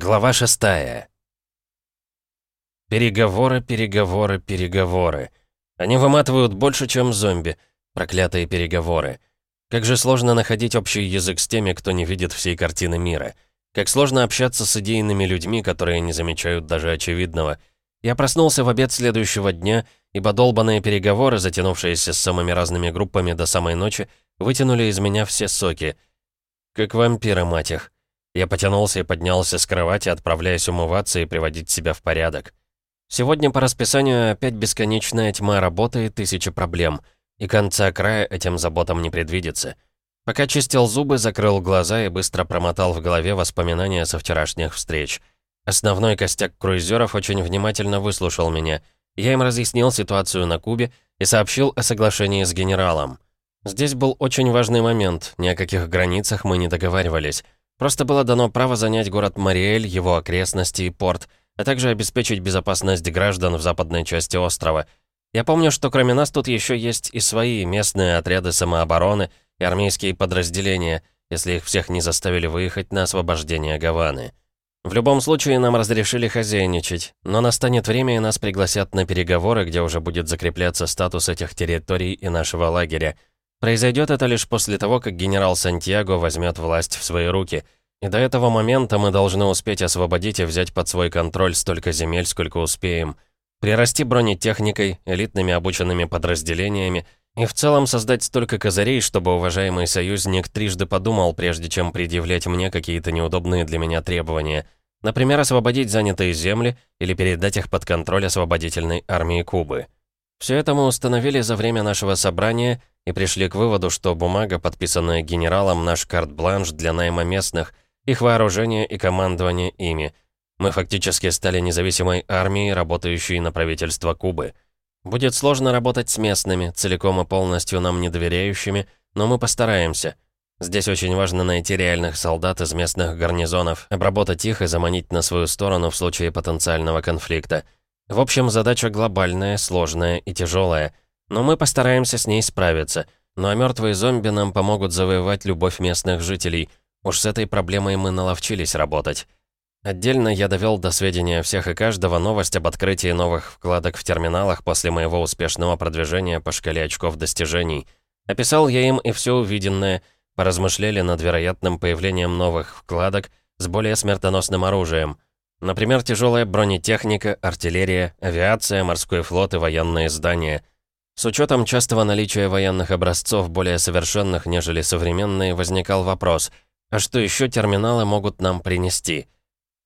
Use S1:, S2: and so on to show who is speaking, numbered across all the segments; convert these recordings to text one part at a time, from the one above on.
S1: Глава шестая. Переговоры, переговоры, переговоры. Они выматывают больше, чем зомби. Проклятые переговоры. Как же сложно находить общий язык с теми, кто не видит всей картины мира. Как сложно общаться с идейными людьми, которые не замечают даже очевидного. Я проснулся в обед следующего дня, ибо долбанные переговоры, затянувшиеся с самыми разными группами до самой ночи, вытянули из меня все соки. Как вампиры, мать их. Я потянулся и поднялся с кровати, отправляясь умываться и приводить себя в порядок. Сегодня по расписанию опять бесконечная тьма работы и тысячи проблем. И конца края этим заботам не предвидится. Пока чистил зубы, закрыл глаза и быстро промотал в голове воспоминания со вчерашних встреч. Основной костяк круизеров очень внимательно выслушал меня. Я им разъяснил ситуацию на Кубе и сообщил о соглашении с генералом. Здесь был очень важный момент, ни о каких границах мы не договаривались. Просто было дано право занять город Мариэль, его окрестности и порт, а также обеспечить безопасность граждан в западной части острова. Я помню, что кроме нас тут еще есть и свои местные отряды самообороны и армейские подразделения, если их всех не заставили выехать на освобождение Гаваны. В любом случае, нам разрешили хозяйничать, но настанет время, и нас пригласят на переговоры, где уже будет закрепляться статус этих территорий и нашего лагеря. Произойдет это лишь после того, как генерал Сантьяго возьмет власть в свои руки. И до этого момента мы должны успеть освободить и взять под свой контроль столько земель, сколько успеем. Прирасти бронетехникой, элитными обученными подразделениями и в целом создать столько козырей, чтобы уважаемый союзник трижды подумал, прежде чем предъявлять мне какие-то неудобные для меня требования. Например, освободить занятые земли или передать их под контроль освободительной армии Кубы. Все это мы установили за время нашего собрания и пришли к выводу, что бумага, подписанная генералом, наш карт-бланш для найма местных, их вооружение и командование ими. Мы фактически стали независимой армией, работающей на правительство Кубы. Будет сложно работать с местными, целиком и полностью нам не доверяющими, но мы постараемся. Здесь очень важно найти реальных солдат из местных гарнизонов, обработать их и заманить на свою сторону в случае потенциального конфликта. В общем, задача глобальная, сложная и тяжелая — но мы постараемся с ней справиться. Ну а мертвые зомби нам помогут завоевать любовь местных жителей. Уж с этой проблемой мы наловчились работать. Отдельно я довел до сведения всех и каждого новость об открытии новых вкладок в терминалах после моего успешного продвижения по шкале очков достижений. Описал я им и все увиденное, поразмышляли над вероятным появлением новых вкладок с более смертоносным оружием. Например, тяжелая бронетехника, артиллерия, авиация, морской флот и военные здания — с учетом частого наличия военных образцов, более совершенных, нежели современные, возникал вопрос, а что еще терминалы могут нам принести?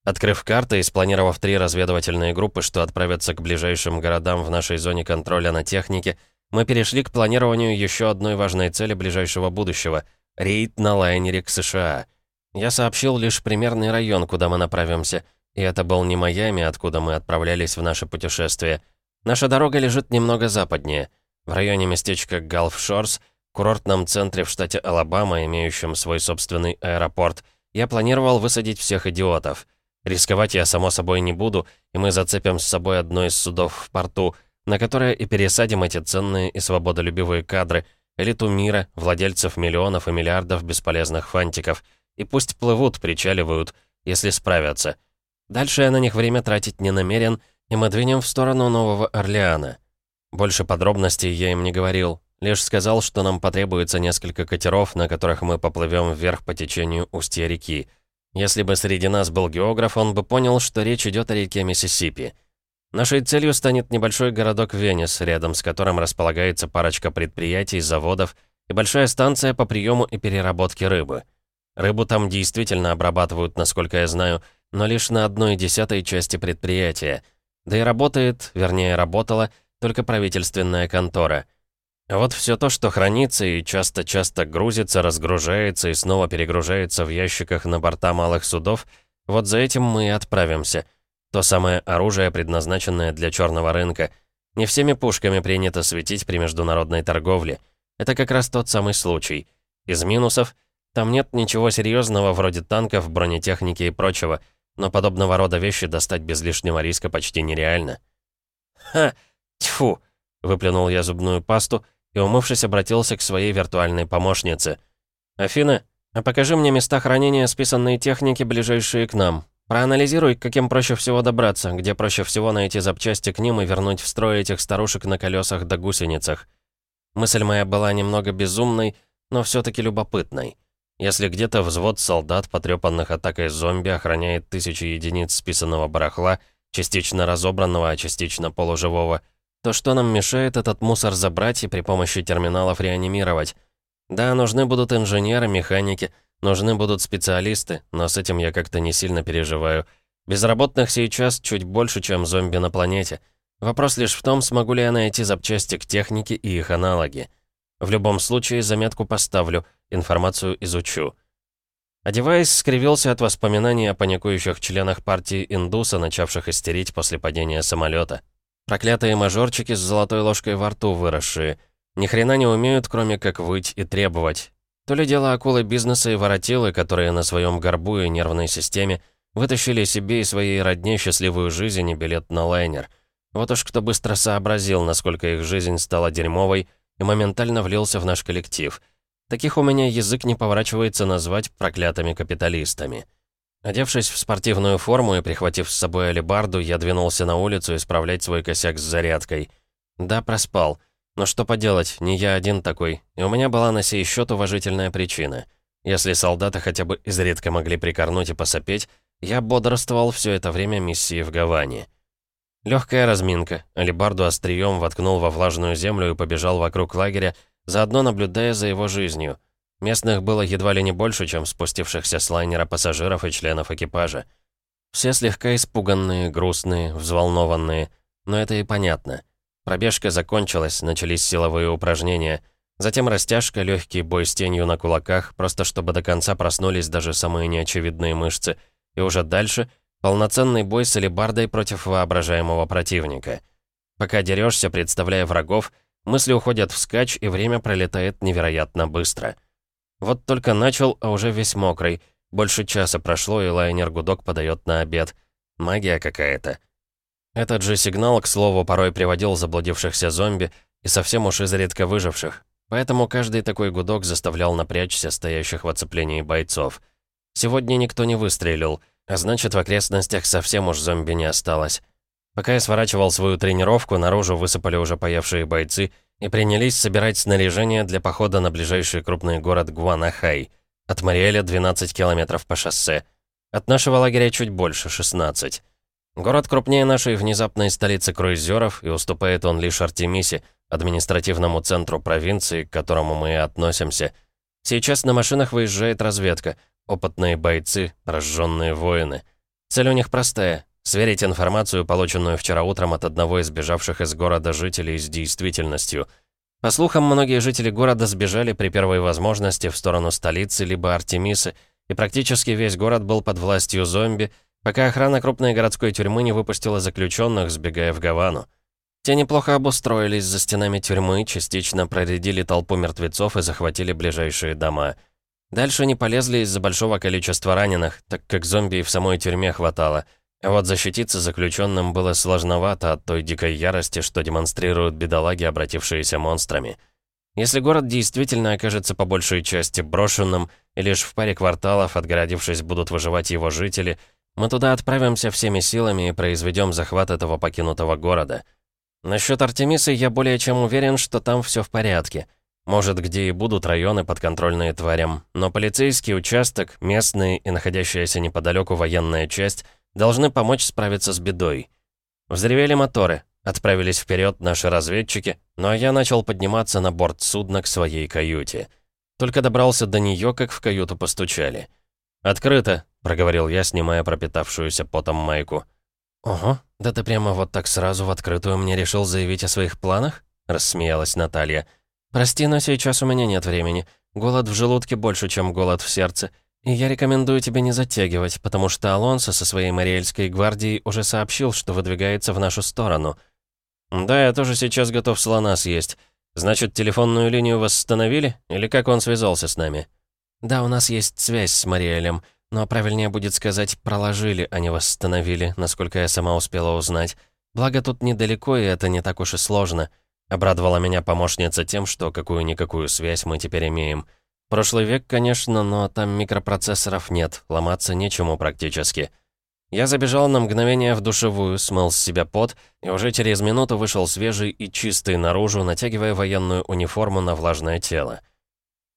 S1: Открыв карты и спланировав три разведывательные группы, что отправятся к ближайшим городам в нашей зоне контроля на технике, мы перешли к планированию еще одной важной цели ближайшего будущего — рейд на лайнере к США. Я сообщил лишь примерный район, куда мы направимся, и это был не Майами, откуда мы отправлялись в наше путешествие. Наша дорога лежит немного западнее — в районе местечка Галф-Шорс, курортном центре в штате Алабама, имеющем свой собственный аэропорт, я планировал высадить всех идиотов. Рисковать я, само собой, не буду, и мы зацепим с собой одно из судов в порту, на которое и пересадим эти ценные и свободолюбивые кадры, элиту мира, владельцев миллионов и миллиардов бесполезных фантиков. И пусть плывут, причаливают, если справятся. Дальше я на них время тратить не намерен, и мы двинем в сторону Нового Орлеана. Больше подробностей я им не говорил. Лишь сказал, что нам потребуется несколько катеров, на которых мы поплывем вверх по течению устья реки. Если бы среди нас был географ, он бы понял, что речь идет о реке Миссисипи. Нашей целью станет небольшой городок Венес, рядом с которым располагается парочка предприятий, заводов и большая станция по приему и переработке рыбы. Рыбу там действительно обрабатывают, насколько я знаю, но лишь на одной десятой части предприятия. Да и работает, вернее, работала, только правительственная контора. А вот все то, что хранится и часто-часто грузится, разгружается и снова перегружается в ящиках на борта малых судов, вот за этим мы и отправимся. То самое оружие, предназначенное для черного рынка. Не всеми пушками принято светить при международной торговле. Это как раз тот самый случай. Из минусов там нет ничего серьезного вроде танков, бронетехники и прочего, но подобного рода вещи достать без лишнего риска почти нереально. «Ха!» «Тьфу!» — выплюнул я зубную пасту и, умывшись, обратился к своей виртуальной помощнице. «Афина, а покажи мне места хранения списанной техники, ближайшие к нам. Проанализируй, каким проще всего добраться, где проще всего найти запчасти к ним и вернуть в строй этих старушек на колесах да гусеницах. Мысль моя была немного безумной, но все таки любопытной. Если где-то взвод солдат, потрепанных атакой зомби, охраняет тысячи единиц списанного барахла, частично разобранного, а частично полуживого, то что нам мешает этот мусор забрать и при помощи терминалов реанимировать? Да, нужны будут инженеры, механики, нужны будут специалисты, но с этим я как-то не сильно переживаю. Безработных сейчас чуть больше, чем зомби на планете. Вопрос лишь в том, смогу ли я найти запчасти к технике и их аналоги. В любом случае, заметку поставлю, информацию изучу. Одеваясь, скривился от воспоминаний о паникующих членах партии Индуса, начавших истерить после падения самолета. Проклятые мажорчики с золотой ложкой во рту выросшие. Ни хрена не умеют, кроме как выть и требовать. То ли дело акулы бизнеса и воротилы, которые на своем горбу и нервной системе вытащили себе и своей родне счастливую жизнь и билет на лайнер. Вот уж кто быстро сообразил, насколько их жизнь стала дерьмовой, и моментально влился в наш коллектив. Таких у меня язык не поворачивается назвать проклятыми капиталистами. Одевшись в спортивную форму и прихватив с собой алебарду, я двинулся на улицу исправлять свой косяк с зарядкой. Да, проспал. Но что поделать, не я один такой, и у меня была на сей счет уважительная причина. Если солдаты хотя бы изредка могли прикорнуть и посопеть, я бодрствовал все это время миссии в Гаване. Легкая разминка, алебарду острием воткнул во влажную землю и побежал вокруг лагеря, заодно наблюдая за его жизнью — Местных было едва ли не больше, чем спустившихся с лайнера пассажиров и членов экипажа. Все слегка испуганные, грустные, взволнованные. Но это и понятно. Пробежка закончилась, начались силовые упражнения. Затем растяжка, легкий бой с тенью на кулаках, просто чтобы до конца проснулись даже самые неочевидные мышцы. И уже дальше полноценный бой с алебардой против воображаемого противника. Пока дерешься, представляя врагов, мысли уходят вскачь, и время пролетает невероятно быстро. Вот только начал, а уже весь мокрый. Больше часа прошло, и лайнер-гудок подает на обед. Магия какая-то. Этот же сигнал, к слову, порой приводил заблудившихся зомби и совсем уж изредка выживших. Поэтому каждый такой гудок заставлял напрячься стоящих в оцеплении бойцов. Сегодня никто не выстрелил, а значит, в окрестностях совсем уж зомби не осталось. Пока я сворачивал свою тренировку, наружу высыпали уже поевшие бойцы и принялись собирать снаряжение для похода на ближайший крупный город Гуанахай. От Мариэля 12 километров по шоссе. От нашего лагеря чуть больше, 16. Город крупнее нашей внезапной столицы круизеров, и уступает он лишь Артемисе, административному центру провинции, к которому мы и относимся. Сейчас на машинах выезжает разведка, опытные бойцы, прожженные воины. Цель у них простая Сверить информацию, полученную вчера утром от одного из бежавших из города жителей с действительностью. По слухам, многие жители города сбежали при первой возможности в сторону столицы либо Артемисы, и практически весь город был под властью зомби, пока охрана крупной городской тюрьмы не выпустила заключенных, сбегая в Гавану. Те неплохо обустроились за стенами тюрьмы, частично проредили толпу мертвецов и захватили ближайшие дома. Дальше не полезли из-за большого количества раненых, так как зомби и в самой тюрьме хватало — а вот защититься заключенным было сложновато от той дикой ярости, что демонстрируют бедолаги, обратившиеся монстрами. Если город действительно окажется по большей части брошенным, и лишь в паре кварталов, отгородившись, будут выживать его жители, мы туда отправимся всеми силами и произведем захват этого покинутого города. Насчет Артемисы я более чем уверен, что там все в порядке. Может, где и будут районы, подконтрольные тварям, но полицейский участок, местные и находящаяся неподалеку военная часть — должны помочь справиться с бедой. Взревели моторы, отправились вперед наши разведчики, ну а я начал подниматься на борт судна к своей каюте. Только добрался до нее, как в каюту постучали. «Открыто», — проговорил я, снимая пропитавшуюся потом майку. «Ого, да ты прямо вот так сразу в открытую мне решил заявить о своих планах?» — рассмеялась Наталья. «Прости, но сейчас у меня нет времени. Голод в желудке больше, чем голод в сердце. И я рекомендую тебе не затягивать, потому что Алонсо со своей Мариэльской гвардией уже сообщил, что выдвигается в нашу сторону. Да, я тоже сейчас готов слона съесть. Значит, телефонную линию восстановили? Или как он связался с нами? Да, у нас есть связь с Мариэлем, но правильнее будет сказать, проложили, а не восстановили, насколько я сама успела узнать. Благо тут недалеко, и это не так уж и сложно. Обрадовала меня помощница тем, что какую-никакую связь мы теперь имеем. Прошлый век, конечно, но там микропроцессоров нет, ломаться нечему практически. Я забежал на мгновение в душевую, смыл с себя пот и уже через минуту вышел свежий и чистый наружу, натягивая военную униформу на влажное тело.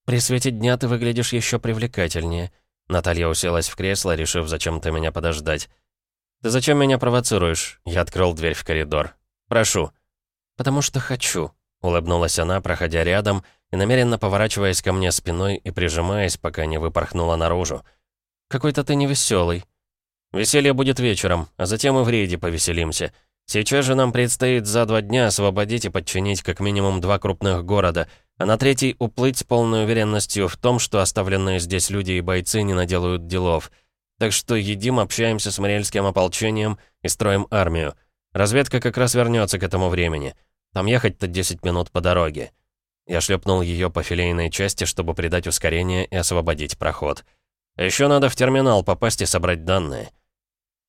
S1: «При свете дня ты выглядишь еще привлекательнее». Наталья уселась в кресло, решив зачем-то меня подождать. «Ты зачем меня провоцируешь?» Я открыл дверь в коридор. «Прошу». «Потому что хочу», — улыбнулась она, проходя рядом и намеренно поворачиваясь ко мне спиной и прижимаясь, пока не выпорхнула наружу. «Какой-то ты невеселый. Веселье будет вечером, а затем и в рейде повеселимся. Сейчас же нам предстоит за два дня освободить и подчинить как минимум два крупных города, а на третий уплыть с полной уверенностью в том, что оставленные здесь люди и бойцы не наделают делов. Так что едим, общаемся с Мариэльским ополчением и строим армию. Разведка как раз вернется к этому времени. Там ехать-то 10 минут по дороге. Я шлепнул ее по филейной части, чтобы придать ускорение и освободить проход. Еще надо в терминал попасть и собрать данные.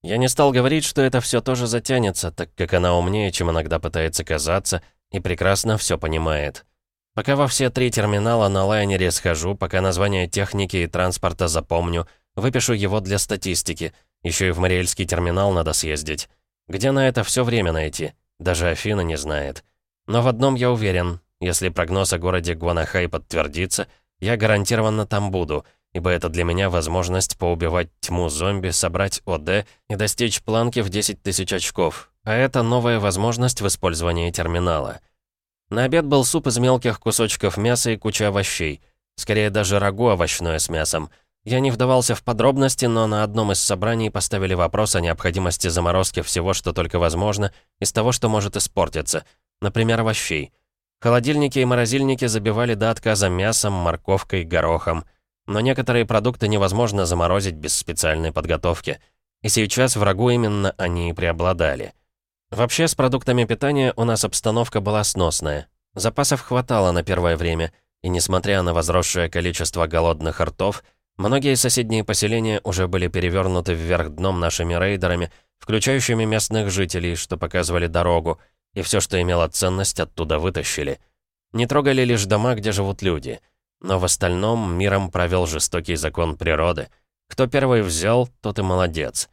S1: Я не стал говорить, что это все тоже затянется, так как она умнее, чем иногда пытается казаться, и прекрасно все понимает. Пока во все три терминала на лайнере схожу, пока название техники и транспорта запомню, выпишу его для статистики, еще и в Мариэльский терминал надо съездить. Где на это все время найти? Даже Афина не знает. Но в одном я уверен, если прогноз о городе Гуанахай подтвердится, я гарантированно там буду — ибо это для меня возможность поубивать тьму зомби, собрать ОД и достичь планки в 10 тысяч очков. А это новая возможность в использовании терминала. На обед был суп из мелких кусочков мяса и куча овощей. Скорее даже рагу овощное с мясом. Я не вдавался в подробности, но на одном из собраний поставили вопрос о необходимости заморозки всего, что только возможно, из того, что может испортиться. Например, овощей. Холодильники и морозильники забивали до отказа мясом, морковкой, горохом но некоторые продукты невозможно заморозить без специальной подготовки. И сейчас врагу именно они и преобладали. Вообще, с продуктами питания у нас обстановка была сносная. Запасов хватало на первое время, и несмотря на возросшее количество голодных ртов, многие соседние поселения уже были перевернуты вверх дном нашими рейдерами, включающими местных жителей, что показывали дорогу, и все, что имело ценность, оттуда вытащили. Не трогали лишь дома, где живут люди — но в остальном миром провел жестокий закон природы. Кто первый взял, тот и молодец.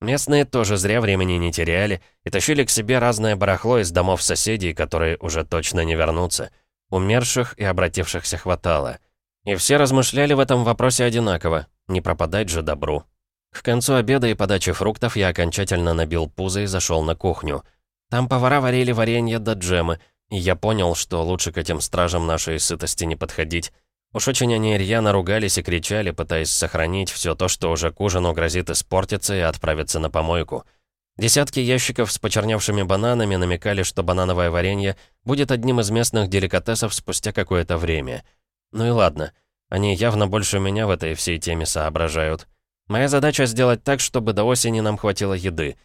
S1: Местные тоже зря времени не теряли и тащили к себе разное барахло из домов соседей, которые уже точно не вернутся. Умерших и обратившихся хватало. И все размышляли в этом вопросе одинаково. Не пропадать же добру. К концу обеда и подачи фруктов я окончательно набил пузо и зашел на кухню. Там повара варили варенье да джемы, и я понял, что лучше к этим стражам нашей сытости не подходить. Уж очень они рьяно ругались и кричали, пытаясь сохранить все то, что уже к ужину грозит испортиться и отправиться на помойку. Десятки ящиков с почерневшими бананами намекали, что банановое варенье будет одним из местных деликатесов спустя какое-то время. Ну и ладно, они явно больше меня в этой всей теме соображают. Моя задача сделать так, чтобы до осени нам хватило еды.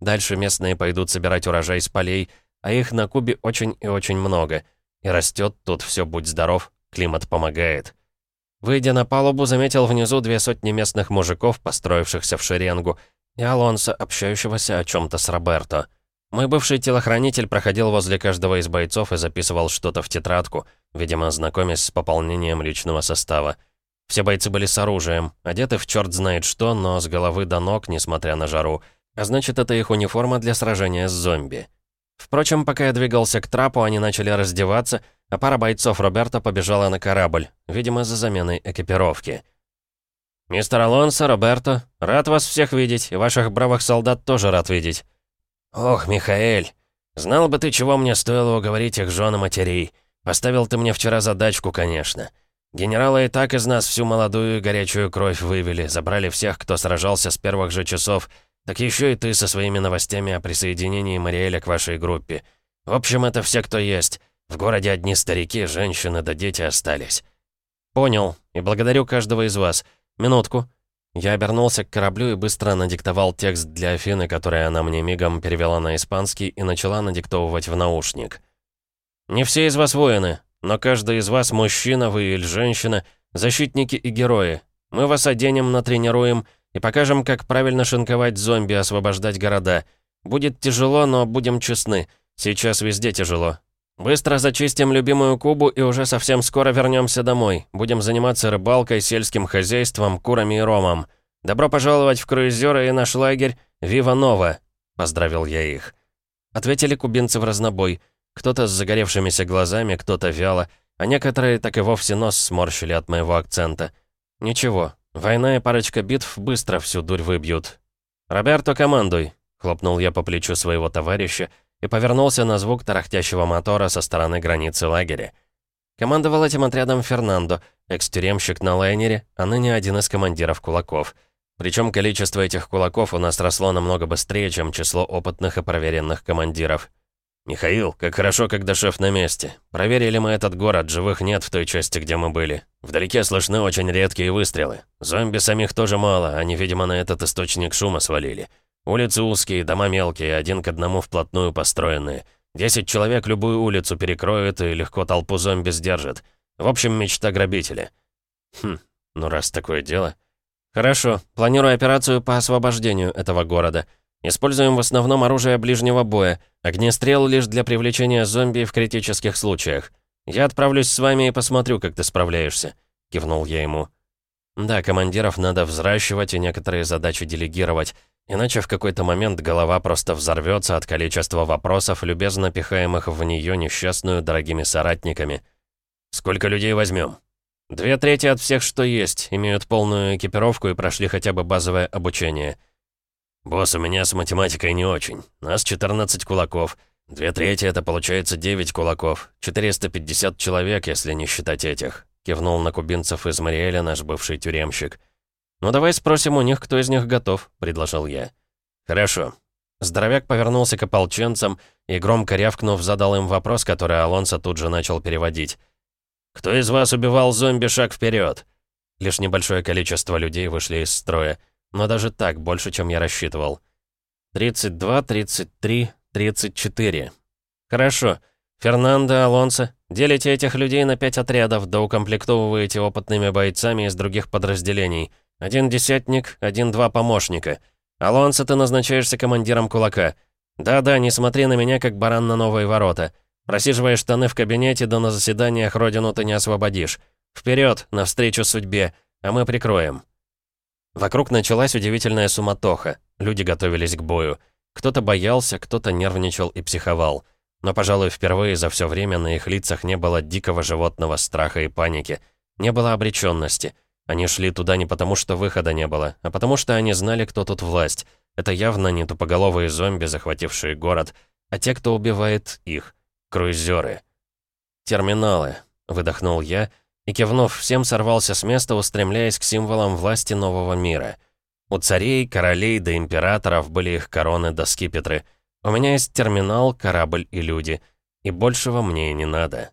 S1: Дальше местные пойдут собирать урожай с полей, а их на Кубе очень и очень много. И растет тут все будь здоров, Климат помогает. Выйдя на палубу, заметил внизу две сотни местных мужиков, построившихся в шеренгу, и Алонса, общающегося о чем-то с Роберто. Мой бывший телохранитель проходил возле каждого из бойцов и записывал что-то в тетрадку, видимо, знакомясь с пополнением личного состава. Все бойцы были с оружием, одеты в черт знает что, но с головы до ног, несмотря на жару. А значит, это их униформа для сражения с зомби. Впрочем, пока я двигался к трапу, они начали раздеваться, а пара бойцов Роберта побежала на корабль, видимо, за заменой экипировки. «Мистер Алонсо, Роберто, рад вас всех видеть, и ваших бравых солдат тоже рад видеть». «Ох, Михаэль, знал бы ты, чего мне стоило уговорить их жены матерей. Поставил ты мне вчера задачку, конечно. Генералы и так из нас всю молодую и горячую кровь вывели, забрали всех, кто сражался с первых же часов, так еще и ты со своими новостями о присоединении Мариэля к вашей группе. В общем, это все, кто есть. В городе одни старики, женщины да дети остались». «Понял, и благодарю каждого из вас. Минутку». Я обернулся к кораблю и быстро надиктовал текст для Афины, который она мне мигом перевела на испанский и начала надиктовывать в наушник. «Не все из вас воины, но каждый из вас мужчина, вы или женщина, защитники и герои. Мы вас оденем, натренируем и покажем, как правильно шинковать зомби, освобождать города. Будет тяжело, но будем честны. Сейчас везде тяжело. Быстро зачистим любимую Кубу и уже совсем скоро вернемся домой. Будем заниматься рыбалкой, сельским хозяйством, курами и ромом. Добро пожаловать в круизеры и наш лагерь, «Вива Нова!» — поздравил я их. Ответили кубинцы в разнобой. Кто-то с загоревшимися глазами, кто-то вяло, а некоторые так и вовсе нос сморщили от моего акцента. Ничего, война и парочка битв быстро всю дурь выбьют. «Роберто, командуй!» — хлопнул я по плечу своего товарища и повернулся на звук тарахтящего мотора со стороны границы лагеря. Командовал этим отрядом Фернандо, экс-тюремщик на лайнере, а ныне один из командиров кулаков. Причем количество этих кулаков у нас росло намного быстрее, чем число опытных и проверенных командиров. «Михаил, как хорошо, когда шеф на месте. Проверили мы этот город, живых нет в той части, где мы были. Вдалеке слышны очень редкие выстрелы. Зомби самих тоже мало, они, видимо, на этот источник шума свалили. Улицы узкие, дома мелкие, один к одному вплотную построенные. Десять человек любую улицу перекроют и легко толпу зомби сдержат. В общем, мечта грабителя». «Хм, ну раз такое дело...» «Хорошо, планирую операцию по освобождению этого города». Используем в основном оружие ближнего боя, огнестрел лишь для привлечения зомби в критических случаях. Я отправлюсь с вами и посмотрю, как ты справляешься», — кивнул я ему. «Да, командиров надо взращивать и некоторые задачи делегировать, иначе в какой-то момент голова просто взорвется от количества вопросов, любезно пихаемых в нее несчастную дорогими соратниками. Сколько людей возьмем? Две трети от всех, что есть, имеют полную экипировку и прошли хотя бы базовое обучение». «Босс, у меня с математикой не очень. Нас 14 кулаков. Две трети — это получается 9 кулаков. 450 человек, если не считать этих», — кивнул на кубинцев из Мариэля наш бывший тюремщик. «Ну давай спросим у них, кто из них готов», — предложил я. «Хорошо». Здоровяк повернулся к ополченцам и, громко рявкнув, задал им вопрос, который Алонсо тут же начал переводить. «Кто из вас убивал зомби шаг вперед? Лишь небольшое количество людей вышли из строя. Но даже так, больше, чем я рассчитывал. 32, 33, 34. Хорошо. Фернандо, Алонсо, делите этих людей на пять отрядов, да укомплектовываете опытными бойцами из других подразделений. Один десятник, один-два помощника. Алонсо, ты назначаешься командиром кулака. Да-да, не смотри на меня, как баран на новые ворота. Просиживаешь штаны в кабинете, да на заседаниях родину ты не освободишь. Вперед, навстречу судьбе, а мы прикроем. Вокруг началась удивительная суматоха. Люди готовились к бою. Кто-то боялся, кто-то нервничал и психовал. Но, пожалуй, впервые за все время на их лицах не было дикого животного страха и паники. Не было обреченности. Они шли туда не потому, что выхода не было, а потому что они знали, кто тут власть. Это явно не тупоголовые зомби, захватившие город, а те, кто убивает их. Круизеры. «Терминалы», — выдохнул я, — и, кивнув, всем сорвался с места, устремляясь к символам власти нового мира. У царей, королей да императоров были их короны да скипетры. У меня есть терминал, корабль и люди. И большего мне и не надо.